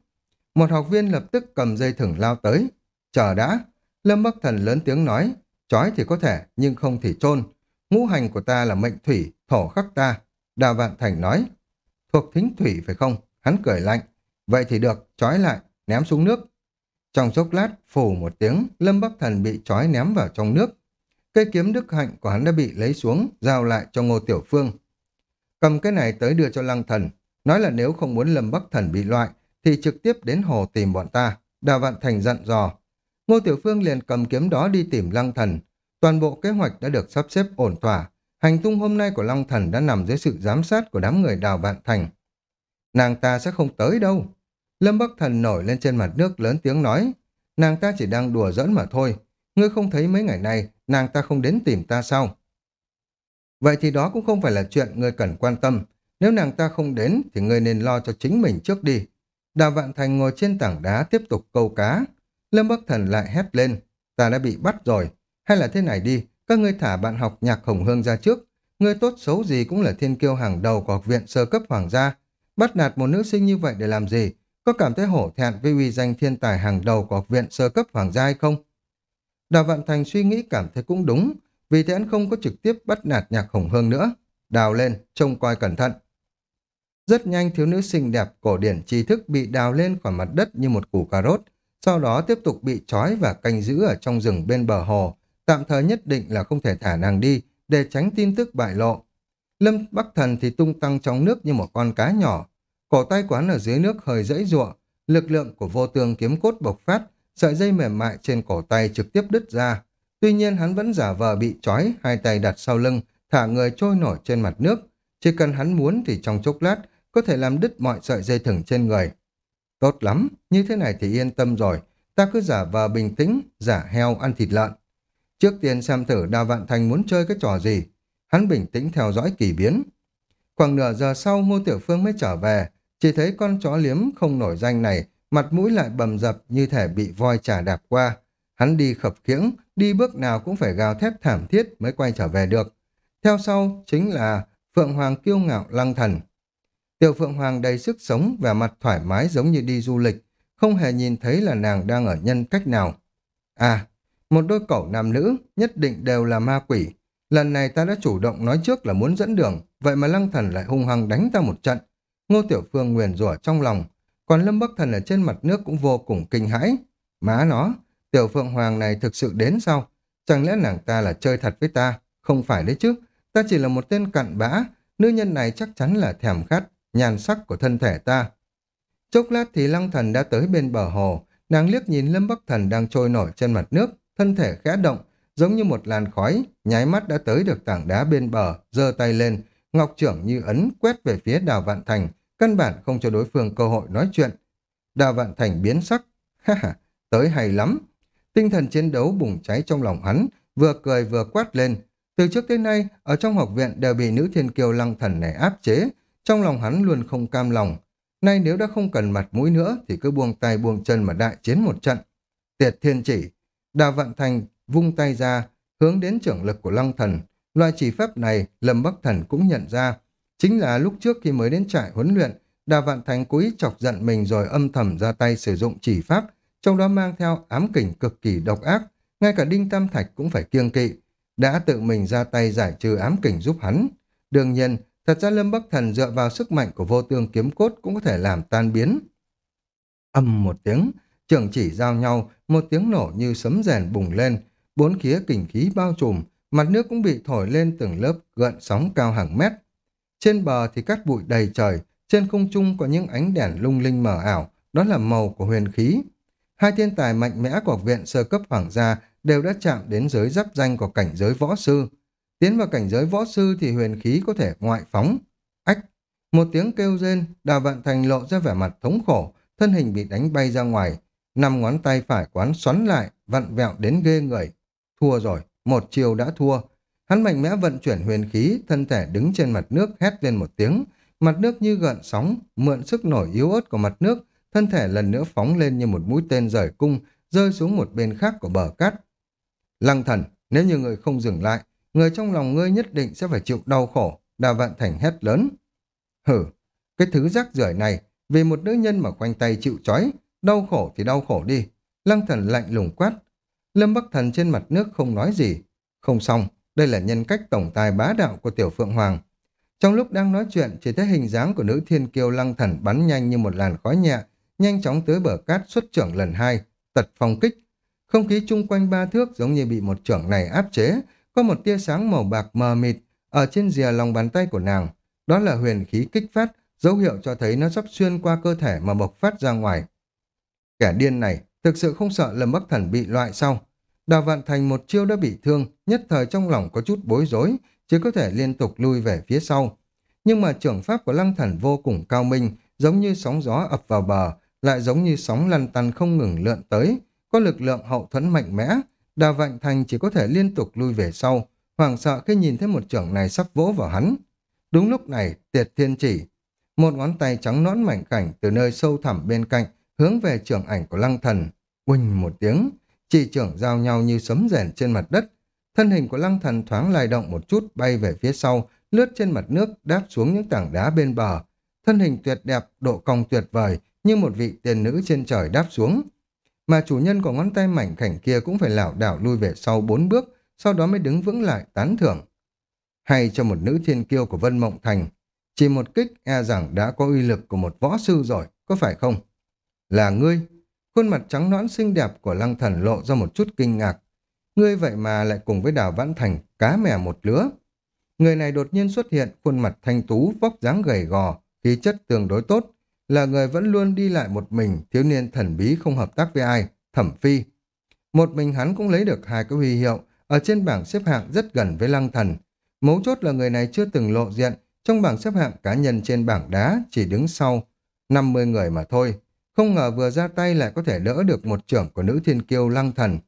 Một học viên lập tức cầm dây thừng lao tới. Chờ đã. Lâm Bắc Thần lớn tiếng nói, trói thì có thể, nhưng không thì trôn. Ngũ hành của ta là mệnh thủy, thổ khắc ta. Đào Vạn Thành nói, thuộc thính thủy phải không? Hắn cười lạnh. Vậy thì được, trói lại, ném xuống nước. Trong chốc lát, phủ một tiếng, Lâm Bắc Thần bị trói ném vào trong nước. Cây kiếm đức hạnh của hắn đã bị lấy xuống, giao lại cho Ngô Tiểu Phương. Cầm cái này tới đưa cho Lăng Thần, nói là nếu không muốn Lâm Bắc Thần bị loại, thì trực tiếp đến hồ tìm bọn ta. Đào Vạn Thành dặn dò. Ngô Tiểu Phương liền cầm kiếm đó đi tìm Lăng Thần. Toàn bộ kế hoạch đã được sắp xếp ổn thỏa. Hành tung hôm nay của Lăng Thần đã nằm dưới sự giám sát của đám người Đào Vạn Thành. Nàng ta sẽ không tới đâu. Lâm Bắc Thần nổi lên trên mặt nước lớn tiếng nói. Nàng ta chỉ đang đùa giỡn mà thôi. Ngươi không thấy mấy ngày nay, nàng ta không đến tìm ta sao? Vậy thì đó cũng không phải là chuyện ngươi cần quan tâm. Nếu nàng ta không đến, thì ngươi nên lo cho chính mình trước đi. Đào Vạn Thành ngồi trên tảng đá tiếp tục câu cá. Lâm Bắc Thần lại hét lên. Ta đã bị bắt rồi. Hay là thế này đi, các ngươi thả bạn học nhạc Hồng Hương ra trước. Ngươi tốt xấu gì cũng là thiên kiêu hàng đầu của học viện sơ cấp hoàng gia. Bắt nạt một nữ sinh như vậy để làm gì? Có cảm thấy hổ thẹn với uy danh thiên tài hàng đầu của học viện sơ cấp hoàng gia hay không? Đào Vạn Thành suy nghĩ cảm thấy cũng đúng, vì thế anh không có trực tiếp bắt nạt nhạc hồng hương nữa. Đào lên, trông coi cẩn thận. Rất nhanh thiếu nữ xinh đẹp cổ điển tri thức bị đào lên khỏi mặt đất như một củ cà rốt, sau đó tiếp tục bị trói và canh giữ ở trong rừng bên bờ hồ, tạm thời nhất định là không thể thả nàng đi để tránh tin tức bại lộ. Lâm Bắc Thần thì tung tăng trong nước như một con cá nhỏ. Cổ tay quán ở dưới nước hơi dãy ruộng, lực lượng của vô tương kiếm cốt bộc phát, sợi dây mềm mại trên cổ tay trực tiếp đứt ra. Tuy nhiên hắn vẫn giả vờ bị trói, hai tay đặt sau lưng, thả người trôi nổi trên mặt nước. Chỉ cần hắn muốn thì trong chốc lát có thể làm đứt mọi sợi dây thừng trên người. Tốt lắm, như thế này thì yên tâm rồi. Ta cứ giả vờ bình tĩnh, giả heo ăn thịt lợn. Trước tiên xem thử Đào Vạn Thành muốn chơi cái trò gì. hắn bình tĩnh theo dõi kỳ biến. Khoảng nửa giờ sau Ngô Tiểu Phương mới trở về, chỉ thấy con chó liếm không nổi danh này, mặt mũi lại bầm dập như thể bị voi trà đạp qua. Hắn đi khập khiễng, đi bước nào cũng phải gào thét thảm thiết mới quay trở về được. Theo sau chính là Phượng Hoàng kiêu ngạo lăng thần. Tiểu Phượng Hoàng đầy sức sống và mặt thoải mái giống như đi du lịch, không hề nhìn thấy là nàng đang ở nhân cách nào. À, một đôi cẩu nam nữ nhất định đều là ma quỷ. Lần này ta đã chủ động nói trước là muốn dẫn đường, vậy mà lăng thần lại hung hăng đánh ta một trận. Ngô Tiểu Phương nguyền rủa trong lòng, còn Lâm Bắc Thần ở trên mặt nước cũng vô cùng kinh hãi. Má nó, Tiểu Phượng Hoàng này thực sự đến sao? Chẳng lẽ nàng ta là chơi thật với ta? Không phải đấy chứ, ta chỉ là một tên cặn bã, nữ nhân này chắc chắn là thèm khát, nhàn sắc của thân thể ta. Chốc lát thì lăng thần đã tới bên bờ hồ, nàng liếc nhìn Lâm Bắc Thần đang trôi nổi trên mặt nước, thân thể khẽ động, giống như một làn khói, nháy mắt đã tới được tảng đá bên bờ, giơ tay lên, ngọc trưởng như ấn quét về phía Đào Vạn Thành, căn bản không cho đối phương cơ hội nói chuyện. Đào Vạn Thành biến sắc, ha ha, tới hay lắm. Tinh thần chiến đấu bùng cháy trong lòng hắn, vừa cười vừa quát lên. Từ trước tới nay, ở trong học viện đều bị nữ thiên kiều lăng thần này áp chế, trong lòng hắn luôn không cam lòng. Nay nếu đã không cần mặt mũi nữa thì cứ buông tay buông chân mà đại chiến một trận. Tiệt thiên chỉ, Đào Vạn Thành vung tay ra, hướng đến trưởng lực của Lăng Thần. Loại chỉ pháp này, Lâm Bắc Thần cũng nhận ra. Chính là lúc trước khi mới đến trại huấn luyện, Đà Vạn Thành cố ý chọc giận mình rồi âm thầm ra tay sử dụng chỉ pháp, trong đó mang theo ám kình cực kỳ độc ác. Ngay cả Đinh Tam Thạch cũng phải kiêng kỵ. Đã tự mình ra tay giải trừ ám kình giúp hắn. Đương nhiên, thật ra Lâm Bắc Thần dựa vào sức mạnh của vô tương kiếm cốt cũng có thể làm tan biến. Âm một tiếng, trường chỉ giao nhau, một tiếng nổ như sấm rèn bùng lên, bốn khía kình khí bao trùm, mặt nước cũng bị thổi lên từng lớp gợn sóng cao hàng mét. Trên bờ thì cát bụi đầy trời, trên không trung có những ánh đèn lung linh mờ ảo, đó là màu của huyền khí. Hai thiên tài mạnh mẽ của viện sơ cấp hoàng gia đều đã chạm đến giới giáp danh của cảnh giới võ sư. Tiến vào cảnh giới võ sư thì huyền khí có thể ngoại phóng. Ách! Một tiếng kêu rên, đào vạn thành lộ ra vẻ mặt thống khổ, thân hình bị đánh bay ra ngoài, năm ngón tay phải quán xoắn lại, vặn vẹo đến ghê người. Thua rồi, một chiều đã thua. Hắn mạnh mẽ vận chuyển huyền khí, thân thể đứng trên mặt nước hét lên một tiếng. Mặt nước như gợn sóng, mượn sức nổi yếu ớt của mặt nước, thân thể lần nữa phóng lên như một mũi tên rời cung, rơi xuống một bên khác của bờ cát. Lăng thần, nếu như người không dừng lại, người trong lòng ngươi nhất định sẽ phải chịu đau khổ, đà vạn thành hét lớn. Hử, cái thứ rác rưởi này, vì một nữ nhân mà quanh tay chịu chói, đau khổ thì đau khổ đi. Lăng thần lạnh lùng quát. Lâm Bắc Thần trên mặt nước không nói gì. Không xong, đây là nhân cách tổng tài bá đạo của Tiểu Phượng Hoàng. Trong lúc đang nói chuyện, chỉ thấy hình dáng của nữ thiên kiêu lăng thần bắn nhanh như một làn khói nhẹ, nhanh chóng tới bờ cát xuất trưởng lần hai, tật phong kích. Không khí chung quanh ba thước giống như bị một trưởng này áp chế, có một tia sáng màu bạc mờ mịt ở trên rìa lòng bàn tay của nàng. Đó là huyền khí kích phát, dấu hiệu cho thấy nó sắp xuyên qua cơ thể mà bộc phát ra ngoài. Kẻ điên này thực sự không sợ Lâm Bắc Thần bị loại sau. Đào Vạn Thành một chiêu đã bị thương, nhất thời trong lòng có chút bối rối, chỉ có thể liên tục lui về phía sau. Nhưng mà trưởng pháp của Lăng Thần vô cùng cao minh, giống như sóng gió ập vào bờ, lại giống như sóng lăn tăn không ngừng lượn tới, có lực lượng hậu thuẫn mạnh mẽ. Đào Vạn Thành chỉ có thể liên tục lui về sau, hoảng sợ khi nhìn thấy một trưởng này sắp vỗ vào hắn. Đúng lúc này, tiệt thiên chỉ, một ngón tay trắng nõn mảnh khảnh từ nơi sâu thẳm bên cạnh, hướng về trưởng ảnh của lăng thần. Quỳnh một tiếng, chỉ trưởng giao nhau như sấm rèn trên mặt đất. Thân hình của lăng thần thoáng lay động một chút bay về phía sau, lướt trên mặt nước, đáp xuống những tảng đá bên bờ. Thân hình tuyệt đẹp, độ cong tuyệt vời, như một vị tiền nữ trên trời đáp xuống. Mà chủ nhân của ngón tay mảnh khảnh kia cũng phải lảo đảo lui về sau bốn bước, sau đó mới đứng vững lại tán thưởng. Hay cho một nữ thiên kiêu của Vân Mộng Thành, chỉ một kích e rằng đã có uy lực của một võ sư rồi, có phải không? Là ngươi? Khuôn mặt trắng nõn xinh đẹp của lăng thần lộ ra một chút kinh ngạc. Ngươi vậy mà lại cùng với đào vãn thành, cá mè một lứa. Người này đột nhiên xuất hiện, khuôn mặt thanh tú, vóc dáng gầy gò, khí chất tương đối tốt. Là người vẫn luôn đi lại một mình, thiếu niên thần bí không hợp tác với ai, thẩm phi. Một mình hắn cũng lấy được hai cái huy hiệu, ở trên bảng xếp hạng rất gần với lăng thần. Mấu chốt là người này chưa từng lộ diện, trong bảng xếp hạng cá nhân trên bảng đá chỉ đứng sau 50 người mà thôi. Không ngờ vừa ra tay lại có thể đỡ được một trưởng của nữ thiên kiêu lăng thần,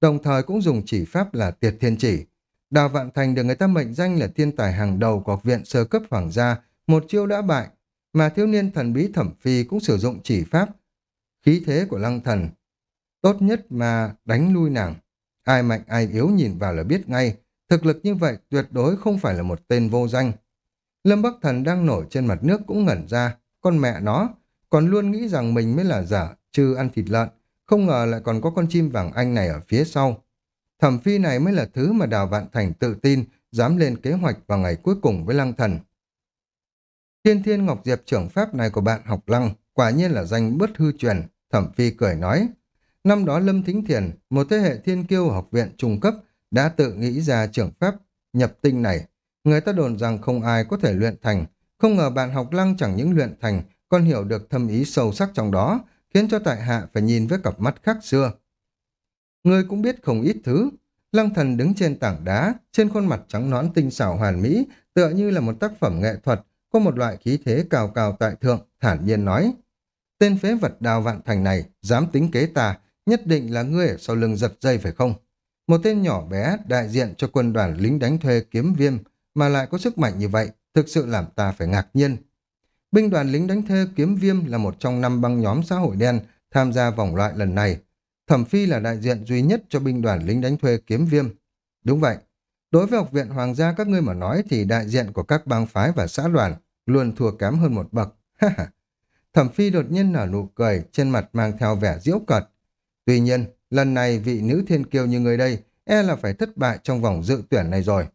đồng thời cũng dùng chỉ pháp là tiệt thiên chỉ. Đào Vạn Thành được người ta mệnh danh là thiên tài hàng đầu của học viện sơ cấp hoàng gia, một chiêu đã bại, mà thiếu niên thần bí thẩm phi cũng sử dụng chỉ pháp. Khí thế của lăng thần, tốt nhất mà đánh lui nàng. Ai mạnh ai yếu nhìn vào là biết ngay, thực lực như vậy tuyệt đối không phải là một tên vô danh. Lâm Bắc Thần đang nổi trên mặt nước cũng ngẩn ra, con mẹ nó, còn luôn nghĩ rằng mình mới là giả, chứ ăn thịt lợn, không ngờ lại còn có con chim vàng anh này ở phía sau. Thẩm phi này mới là thứ mà Đào Vạn Thành tự tin, dám lên kế hoạch vào ngày cuối cùng với Lăng Thần. Thiên Thiên Ngọc Diệp trưởng pháp này của bạn học Lăng, quả nhiên là danh bất hư truyền, Thẩm phi cười nói. Năm đó Lâm Thính Thiền, một thế hệ thiên kiêu học viện trung cấp, đã tự nghĩ ra trưởng pháp nhập tinh này. Người ta đồn rằng không ai có thể luyện thành, không ngờ bạn học Lăng chẳng những luyện thành, con hiểu được thâm ý sâu sắc trong đó, khiến cho tại hạ phải nhìn với cặp mắt khác xưa. Người cũng biết không ít thứ. Lăng thần đứng trên tảng đá, trên khuôn mặt trắng nõn tinh xảo hoàn mỹ, tựa như là một tác phẩm nghệ thuật, có một loại khí thế cao cao tại thượng, thản nhiên nói. Tên phế vật đào vạn thành này, dám tính kế ta, nhất định là ngươi ở sau lưng giật dây phải không? Một tên nhỏ bé đại diện cho quân đoàn lính đánh thuê kiếm viêm mà lại có sức mạnh như vậy, thực sự làm ta phải ngạc nhiên. Binh đoàn lính đánh thuê kiếm viêm là một trong năm băng nhóm xã hội đen tham gia vòng loại lần này, Thẩm Phi là đại diện duy nhất cho binh đoàn lính đánh thuê kiếm viêm. Đúng vậy. Đối với học viện Hoàng gia các ngươi mà nói thì đại diện của các bang phái và xã đoàn luôn thua kém hơn một bậc. Thẩm Phi đột nhiên nở nụ cười, trên mặt mang theo vẻ diễu cợt. Tuy nhiên, lần này vị nữ thiên kiêu như người đây e là phải thất bại trong vòng dự tuyển này rồi.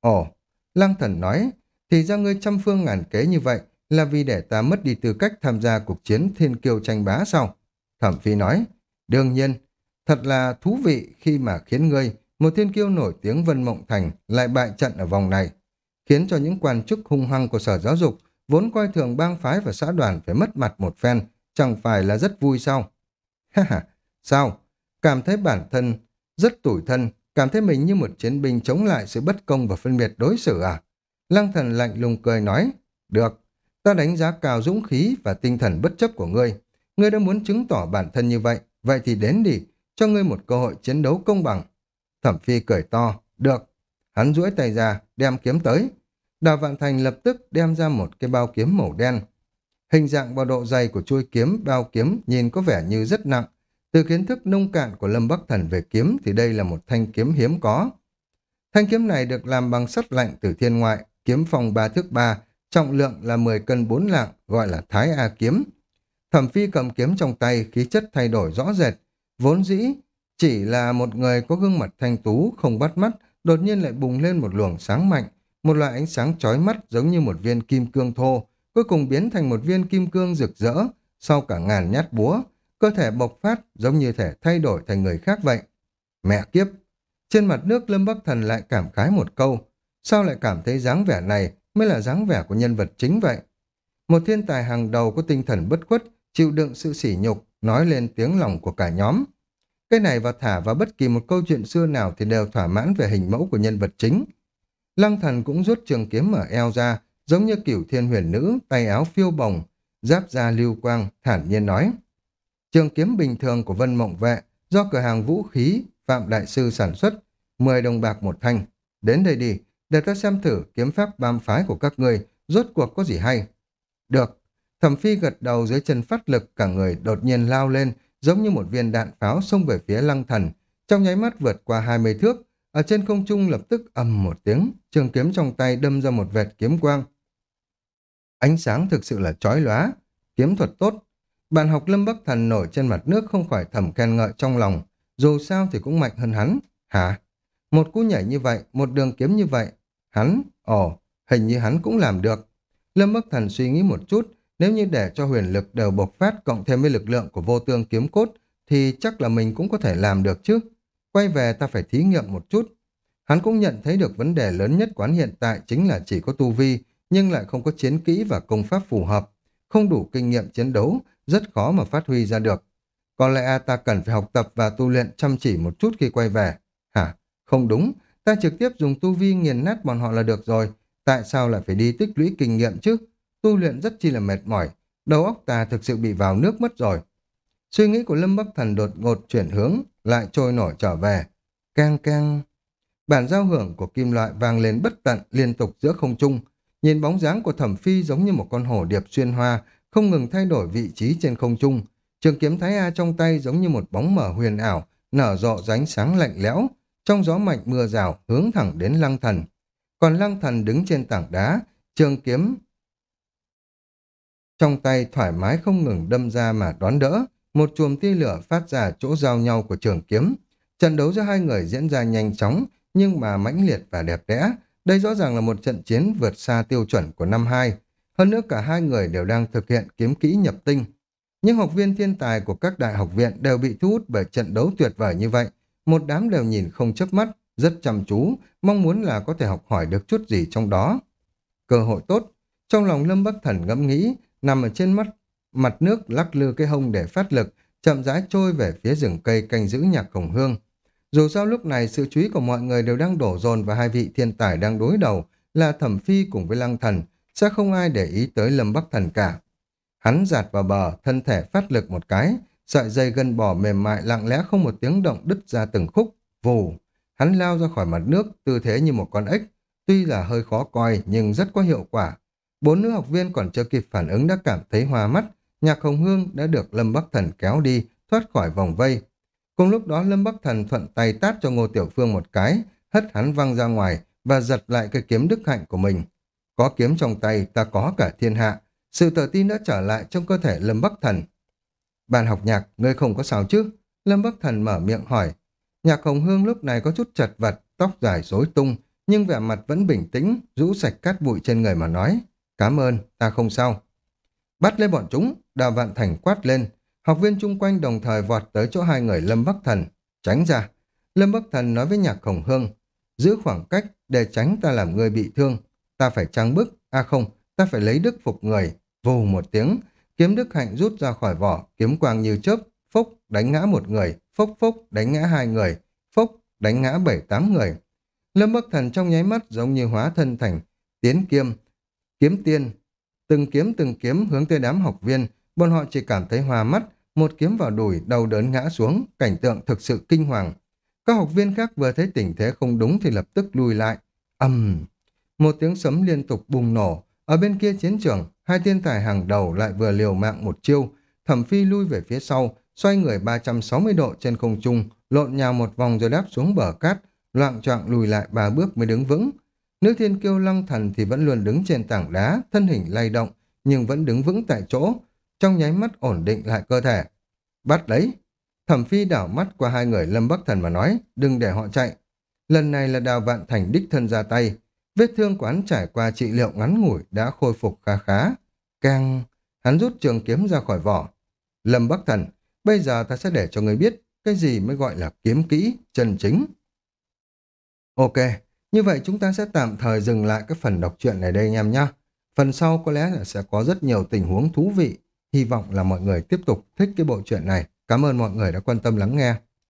Ồ, Lăng Thần nói, thì ra ngươi trăm phương ngàn kế như vậy là vì để ta mất đi tư cách tham gia cuộc chiến thiên kiêu tranh bá sao? Thẩm Phi nói, Đương nhiên, thật là thú vị khi mà khiến ngươi, một thiên kiêu nổi tiếng Vân Mộng Thành, lại bại trận ở vòng này, khiến cho những quan chức hung hăng của Sở Giáo dục vốn coi thường bang phái và xã đoàn phải mất mặt một phen, chẳng phải là rất vui sao? Ha ha, sao? Cảm thấy bản thân rất tủi thân, cảm thấy mình như một chiến binh chống lại sự bất công và phân biệt đối xử à? Lăng thần lạnh lùng cười nói, được, ta đánh giá cao dũng khí và tinh thần bất chấp của ngươi. Ngươi đã muốn chứng tỏ bản thân như vậy, Vậy thì đến đi, cho ngươi một cơ hội chiến đấu công bằng. Thẩm Phi cười to, được. Hắn duỗi tay ra, đem kiếm tới. Đào Vạn Thành lập tức đem ra một cái bao kiếm màu đen. Hình dạng và độ dày của chuôi kiếm, bao kiếm nhìn có vẻ như rất nặng. Từ kiến thức nông cạn của Lâm Bắc Thần về kiếm thì đây là một thanh kiếm hiếm có. Thanh kiếm này được làm bằng sắt lạnh từ thiên ngoại, kiếm phòng ba thước ba, trọng lượng là 10 cân 4 lạng, gọi là Thái A kiếm. Thẩm phi cầm kiếm trong tay, khí chất thay đổi rõ rệt. Vốn dĩ, chỉ là một người có gương mặt thanh tú, không bắt mắt, đột nhiên lại bùng lên một luồng sáng mạnh, một loại ánh sáng chói mắt giống như một viên kim cương thô, cuối cùng biến thành một viên kim cương rực rỡ, sau cả ngàn nhát búa, cơ thể bộc phát giống như thể thay đổi thành người khác vậy. Mẹ kiếp! Trên mặt nước Lâm Bắc Thần lại cảm khái một câu, sao lại cảm thấy dáng vẻ này mới là dáng vẻ của nhân vật chính vậy? Một thiên tài hàng đầu có tinh thần bất khuất, chịu đựng sự sỉ nhục, nói lên tiếng lòng của cả nhóm. Cái này và thả vào bất kỳ một câu chuyện xưa nào thì đều thỏa mãn về hình mẫu của nhân vật chính. Lăng thần cũng rút trường kiếm ở eo ra, giống như cửu thiên huyền nữ, tay áo phiêu bồng, giáp da lưu quang, thản nhiên nói. Trường kiếm bình thường của Vân Mộng Vệ, do cửa hàng vũ khí Phạm Đại Sư sản xuất, 10 đồng bạc một thanh. Đến đây đi, để ta xem thử kiếm pháp bám phái của các người, rốt cuộc có gì hay. Được, Thẩm phi gật đầu dưới chân phát lực cả người đột nhiên lao lên giống như một viên đạn pháo xông về phía lăng thần. Trong nháy mắt vượt qua 20 thước, ở trên không trung lập tức ầm một tiếng, trường kiếm trong tay đâm ra một vệt kiếm quang. Ánh sáng thực sự là chói lóa, kiếm thuật tốt. Bạn học Lâm Bắc Thần nổi trên mặt nước không khỏi thầm khen ngợi trong lòng, dù sao thì cũng mạnh hơn hắn. Hả? Một cú nhảy như vậy, một đường kiếm như vậy. Hắn? Ồ, hình như hắn cũng làm được. Lâm Bắc Thần suy nghĩ một chút, nếu như để cho huyền lực đều bộc phát cộng thêm với lực lượng của vô tương kiếm cốt, thì chắc là mình cũng có thể làm được chứ. Quay về ta phải thí nghiệm một chút. Hắn cũng nhận thấy được vấn đề lớn nhất quán hiện tại chính là chỉ có tu vi, nhưng lại không có chiến kỹ và công pháp phù hợp. Không đủ kinh nghiệm chiến đấu, rất khó mà phát huy ra được. Có lẽ ta cần phải học tập và tu luyện chăm chỉ một chút khi quay về. Không đúng, ta trực tiếp dùng tu vi nghiền nát bọn họ là được rồi. Tại sao lại phải đi tích lũy kinh nghiệm chứ? tu luyện rất chi là mệt mỏi, đầu óc ta thực sự bị vào nước mất rồi. Suy nghĩ của Lâm Bắc Thần đột ngột chuyển hướng, lại trôi nổi trở về. Cang cang. Bản giao hưởng của kim loại vang lên bất tận liên tục giữa không trung. Nhìn bóng dáng của thẩm phi giống như một con hổ điệp xuyên hoa, không ngừng thay đổi vị trí trên không trung. Trường kiếm Thái A trong tay giống như một bóng mở huyền ảo, nở rộ ránh sáng lạnh lẽo, trong gió mạnh mưa rào hướng thẳng đến lăng thần. Còn lăng thần đứng trên tảng đá, trường kiếm trong tay thoải mái không ngừng đâm ra mà đón đỡ, một chùm tia lửa phát ra chỗ giao nhau của trường kiếm. Trận đấu giữa hai người diễn ra nhanh chóng, nhưng mà mãnh liệt và đẹp đẽ. Đây rõ ràng là một trận chiến vượt xa tiêu chuẩn của năm hai. Hơn nữa cả hai người đều đang thực hiện kiếm kỹ nhập tinh. những học viên thiên tài của các đại học viện đều bị thu hút bởi trận đấu tuyệt vời như vậy. Một đám đều nhìn không chớp mắt, rất chăm chú, mong muốn là có thể học hỏi được chút gì trong đó. Cơ hội tốt. Trong lòng Lâm Bắc Thần ngẫm nghĩ, nằm ở trên mắt, mặt nước lắc lư cái hông để phát lực, chậm rãi trôi về phía rừng cây canh giữ nhạc khổng hương. Dù sao lúc này sự chú ý của mọi người đều đang đổ dồn vào hai vị thiên tài đang đối đầu là thẩm phi cùng với lăng thần, sẽ không ai để ý tới lâm bắc thần cả. Hắn giạt vào bờ, thân thể phát lực một cái, sợi dây gân bò mềm mại lặng lẽ không một tiếng động đứt ra từng khúc, vù. Hắn lao ra khỏi mặt nước, tư thế như một con ếch, tuy là hơi khó coi nhưng rất có hiệu quả. Bốn nữ học viên còn chưa kịp phản ứng đã cảm thấy hoa mắt, nhạc hồng hương đã được Lâm Bắc Thần kéo đi, thoát khỏi vòng vây. Cùng lúc đó Lâm Bắc Thần thuận tay tát cho Ngô Tiểu Phương một cái, hất hắn văng ra ngoài và giật lại cái kiếm đức hạnh của mình. Có kiếm trong tay ta có cả thiên hạ, sự tự tin đã trở lại trong cơ thể Lâm Bắc Thần. Bạn học nhạc, ngươi không có sao chứ? Lâm Bắc Thần mở miệng hỏi. Nhạc Hồng Hương lúc này có chút chật vật, tóc dài rối tung, nhưng vẻ mặt vẫn bình tĩnh, rũ sạch cát bụi trên người mà nói. Cảm ơn, ta không sao. Bắt lấy bọn chúng, đào vạn thành quát lên. Học viên chung quanh đồng thời vọt tới chỗ hai người Lâm Bắc Thần. Tránh ra. Lâm Bắc Thần nói với nhạc Hồng hương. Giữ khoảng cách để tránh ta làm người bị thương. Ta phải trang bức. À không, ta phải lấy đức phục người. Vù một tiếng. Kiếm đức hạnh rút ra khỏi vỏ. Kiếm quang như chớp. Phốc đánh ngã một người. Phốc phốc đánh ngã hai người. Phốc đánh ngã bảy tám người. Lâm Bắc Thần trong nháy mắt giống như hóa thân thành tiến kiêm Kiếm tiên, từng kiếm từng kiếm hướng tới đám học viên, bọn họ chỉ cảm thấy hoa mắt, một kiếm vào đùi, đầu đớn ngã xuống, cảnh tượng thực sự kinh hoàng. Các học viên khác vừa thấy tình thế không đúng thì lập tức lùi lại. ầm Một tiếng sấm liên tục bùng nổ. Ở bên kia chiến trường, hai thiên tài hàng đầu lại vừa liều mạng một chiêu. Thẩm phi lui về phía sau, xoay người 360 độ trên không trung, lộn nhào một vòng rồi đáp xuống bờ cát, loạn trọng lùi lại ba bước mới đứng vững. Nữ thiên kiêu lăng thần thì vẫn luôn đứng trên tảng đá, thân hình lay động, nhưng vẫn đứng vững tại chỗ, trong nháy mắt ổn định lại cơ thể. Bắt lấy! Thẩm phi đảo mắt qua hai người lâm bắc thần mà nói, đừng để họ chạy. Lần này là đào vạn thành đích thân ra tay. Vết thương quán trải qua trị liệu ngắn ngủi đã khôi phục khá khá. Càng... Hắn rút trường kiếm ra khỏi vỏ. Lâm Bắc Thần, bây giờ ta sẽ để cho người biết cái gì mới gọi là kiếm kỹ, chân chính. Ok, như vậy chúng ta sẽ tạm thời dừng lại cái phần đọc truyện này đây anh em nhé. Phần sau có lẽ là sẽ có rất nhiều tình huống thú vị. Hy vọng là mọi người tiếp tục thích cái bộ truyện này. Cảm ơn mọi người đã quan tâm lắng nghe.